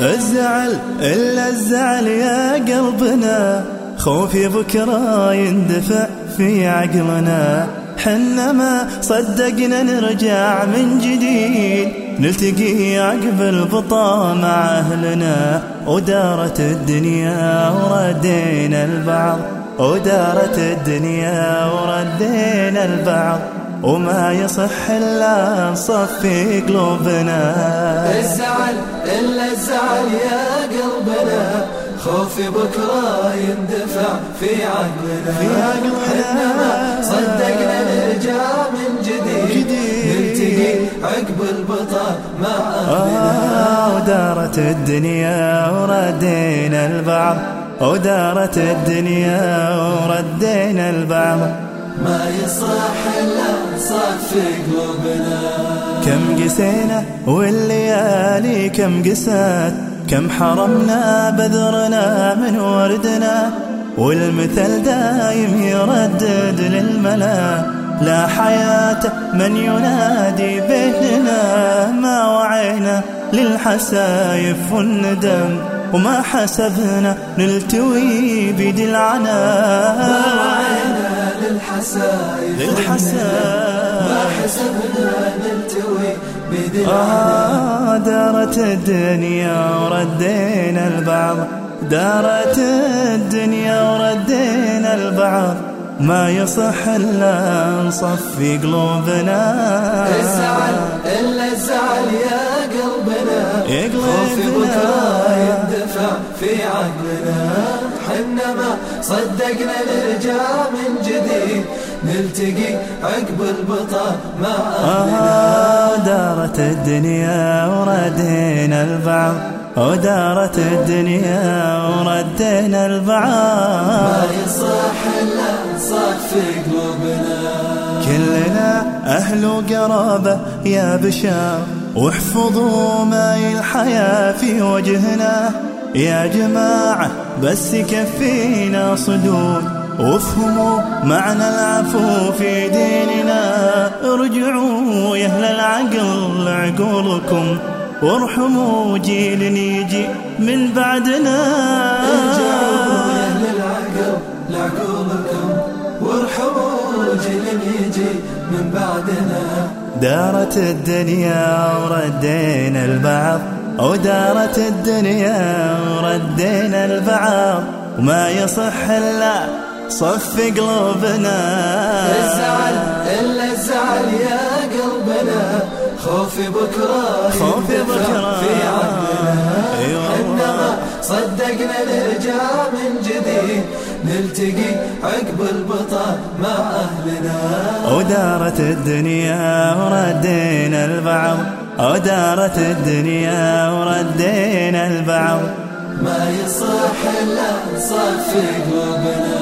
الزعل إلا الزعل يا قلبنا خوفي بكرة يندفع في عقلنا. حنا ما صدقنا نرجع من جديد نلتقي عقب البطا مع أهلنا. ودارت الدنيا وردينا البعض. ودارت الدنيا وردينا البعض. وما يصح إلا نصفي قلوبنا. الزعل إلا الزعل يا قلبنا. خوفي بكرة يندفع في عقلنا. في عقلنا. ودارت الدنيا وردينا البعض. ودارت الدنيا وردينا البعض. ما يصح إلا صف قلوبنا. كم قسينا والليالي كم قسات. كم حرمنا بذرنا من وردنا. والمثل دايم يردد للملا. لا حياة من ينادي للحسايف والندم وما حسبنا نلتوي بيد العنا ما وعينا للحسايف للحسايف ما حسبنا نلتوي بيد آه دارت الدنيا وردينا البعض. دارت الدنيا وردينا البعض. ما يصح إلا نصفي قلوبنا. الزعل إلا الزعل يا قلبنا. خوفي بكرة يندفع في عقلنا. حنا ما صدقنا نرجع من جديد. نلتقي عقب البطا مع أهلنا. دارت الدنيا وردينا البعض. ودارت الدنيا وردينا البعض. ما يصح إلا نصفي قلوبنا. كلنا أهل وقرابة يا بشار. واحفظوا ماي الحياة في وجهنا. يا جماعة بس يكفينا صدور. وافهموا معنى العفو في ديننا. ارجعوا يا أهل العقل لعقولكم وارحموا جيل يجي من بعدنا. يجي من بعدنا. دارت الدنيا وردينا البعض. ودارت الدنيا وردينا البعض. وما يصح إلا صف قلوبنا. الزعل إلا الزعل يا قلبنا. خوفي بكرة خوفي بكرة. في عقلنا. أيوة. حنا ما صدقنا نرجع من جديد. نلتقي عقب البطا مع أهلنا. ودارت الدنيا وردينا البعض. ودارت الدنيا وردينا البعض. ما يصح إلا نصفي قلوبنا.